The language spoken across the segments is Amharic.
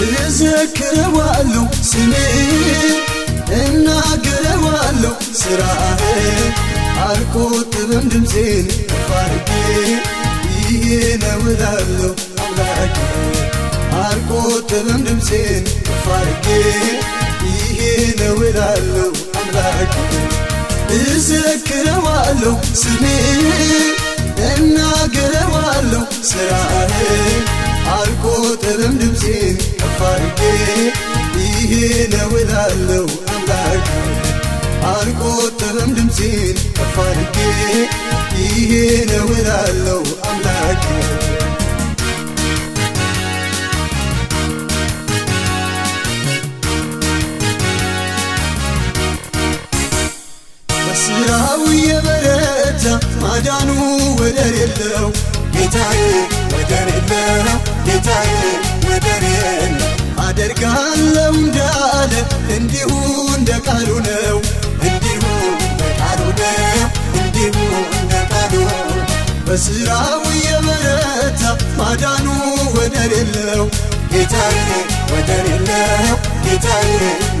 እዘክረዋለሁ ስምህን እናገረዋለሁ ስራህን አልቆጥብም ድምፄን አድርጌ ይሄ ነው እላለሁ አምላኬ። አልቆጥብም ድምፄን አድርጌ ይሄ ነው እላለሁ አምላኬ። እዘክረዋለሁ ስምህን እናገረዋለሁ ስራህን ነው እላለሁ አምላኬ አልቆጥብም ድምፄን ከፍ አድርጌ ይሄ ነው እላለሁ አምላኬ በስራው የበረታ ማዳኑ ወደር የለው ጌታዬ ወደር የለው ጌታዬ እንደ ቃሉ ነው። እንዲሁ እንደ ቃሉ ነው። እንዲሁ እንደ ቃሉ የበረታ ማዳኑ ወደር የለው ጌታዬ ወደር የለው ጌታዬ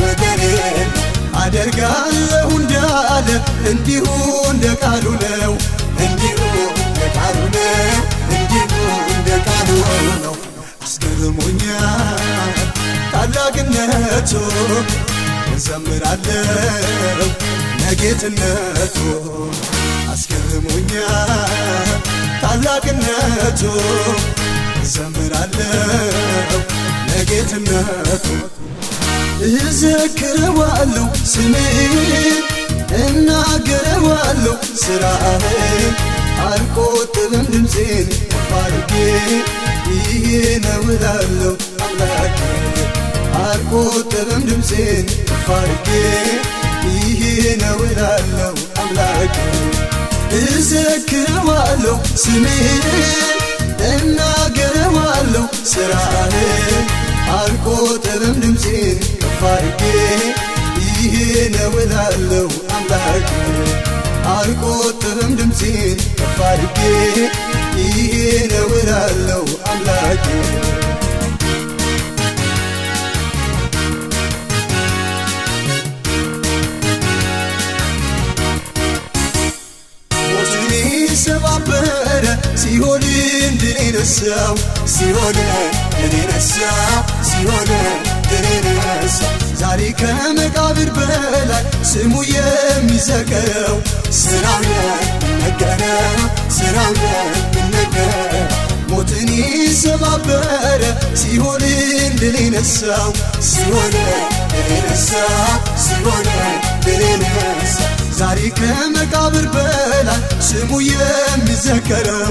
ወደር የለው አደርጋለሁ እንዳለ እንዲሁ እንደ ቃሉ ነው። እንዲሁ እንደ ቃሉ ነው። እንዲሁ እንደ ቃሉ ነው። አስገርሞኛል ታላቅነቱ እዘምራለሁ ለጌትነቱ አስገርሞኛል። ታላቅነቱ እዘምራለሁ ለጌትነቱ እዘክረዋለሁ ስምህን እናገረዋለሁ ስራህን አልቆጥብም ድምፄን ከፍ አድርጌ ይሄ ነው እላለሁ። አምላኬ አልቆጥብም ድምፄን ከፍ አድርጌ ይሄ ነው እላለሁ አምላኬ። እዘክረዋለሁ ስምህን እናገረዋለሁ ስራህን። አልቆጥብም ድምፄን ከፍ አድርጌ ይሄ ነው እላለሁ አምላኬ። አልቆጥብም ድምፄን ከፍ አድርጌ ይሄ ነው እላለሁ አምላኬ ሲኦልን ድል ነሳው ሲኦል ነሳው ሲኦል ነሳው ዛሬ ከመቃብር በላይ ስሙ የሚዘከረው ስራው የሚነገረው ስራው የሚነገረው ሞትን ሰባበረ ሲኦልን ድል ነሳው ሲኦል ነሳው ሲኦል ነሳው ዛሬ ከመቃብር በላይ ስሙ የሚዘከረው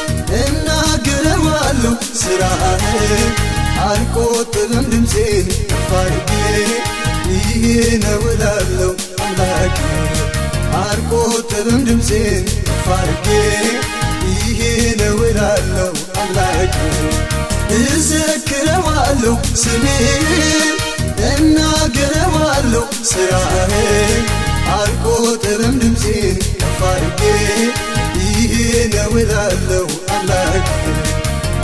እናገረዋለሁ ስራህን አልቆጥብም ድምፄን ከፍ አድርጌ ይሄ ነው እላለሁ አምላኬ። አልቆጥብም ድምፄን ከፍ ይሄ ነው እላለሁ አምላኬ። እዘክረዋለሁ ስምህን እናገረዋለሁ ስራህን አልቆጥርም ድምፄን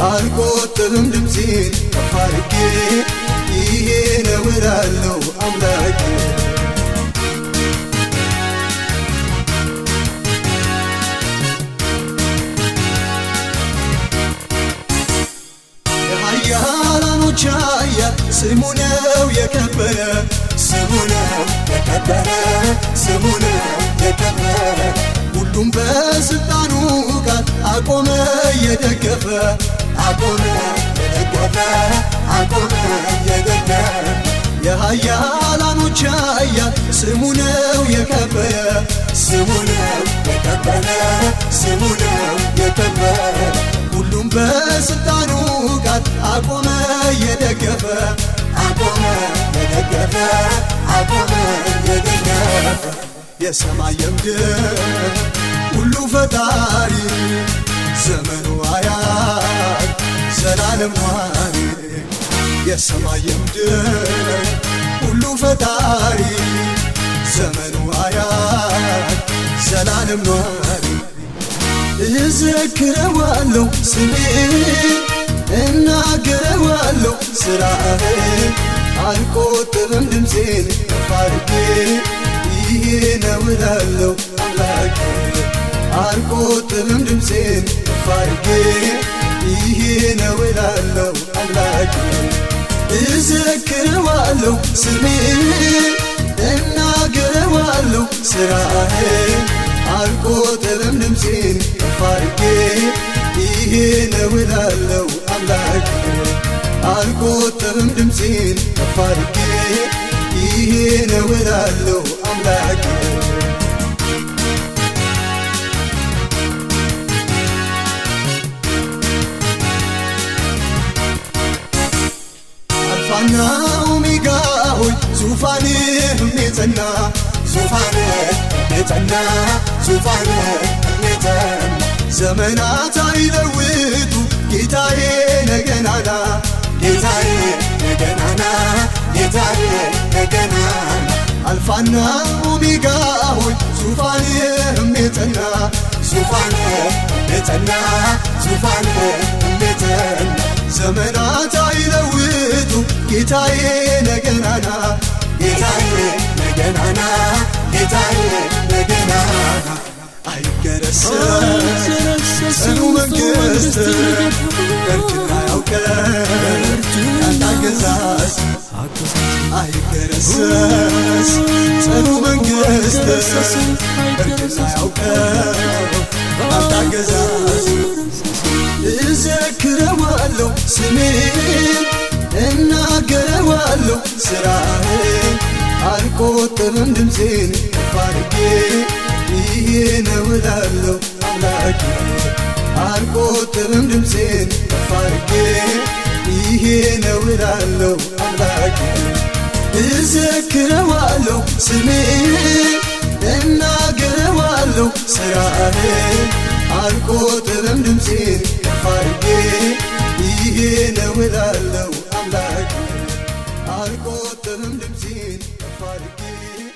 አልቆጥርም ድምፄን ከፍ አድርጌ ይሄ ነው እላለሁ አምላኬ። የኃያላኖች ኃያል ስሙ ነው የከበረ ስሙ ነው የከበረ ስሙ ነው የከበረ። ሁሉም በስልጣኑ ቃል አቆመ የደገፈ አቆመ የደገፈ አቆመ የደገፈ የኃያላኖች ኃያል ስሙ ነው የከበረ ስሙ ነው የከበረ ስሙ ነው የከበረ። ሁሉም በስልጣኑ ቃል አቆመ የደገፈ አቆመ የደገፈ አቆመኝ የደገፈ የሰማይ የምድር ሁሉ ፈጣሪ ዘመኑ አያት ዘላለም ኗሪ የሰማይ የምድር ሁሉ ፈጣሪ ዘመኑ አያት ዘላለም ኗሪ እዘክረዋለሁ ስሜ እናገረዋለሁ ስራህን አልቆጥብም ድምፄን አድርጌ ይሄ ነው እላለሁ አምላኬ። አልቆጥብም ድምፄን አድርጌ ይሄ ነው እላለሁ አምላኬ እዘክረዋለሁ ስሜ እናገረዋለሁ ስራህን አልቆጥብም ድምፄን ከፍ አድርጌ ይሄ ነው እላለሁ አምላኬ አልቆጥብም ድምፄን ከፍ አድርጌ ይሄ ነው እላለሁ አምላኬ አልፋና ኦሜጋ ሆይ ዙፋንህም የጸና ዙፋንህ የጸና ዙፋንህ የጸና ዘመናት አይለውጡ ጌታዬ ነገናና ጌታዬ ነገናና ጌታዬ ነገናና አልፋና ኦሜጋ ሆይ ዙፋንህም የጸና ዙፋንህ የጸና ዙፋንህ ጌታዬ ነገናና ጌታዬ ነገናና ጌታዬ ነገናና። አይገረሰም ጽኑ መንግሥት እርጅና ያንተ አገዛዝ። አይገረሰስ ጽኑ መንግሥት እርጅና ያውቀን ያንተ አገዛዝ። እዘክረዋለሁ ስሜን እናገረዋለሁ ስራህን። አልቆጥብም ድምፄን አድርጌ ይሄ ነው እላለሁ አምላኬ። አልቆጥብም ድምፄን አድርጌ ይሄ ነው እላለሁ አምላኬ። እዘክረዋለሁ ስሜን እናገረዋለሁ ስራህን። አልቆጥብም ድምፄን ከፍ አልቆጥብም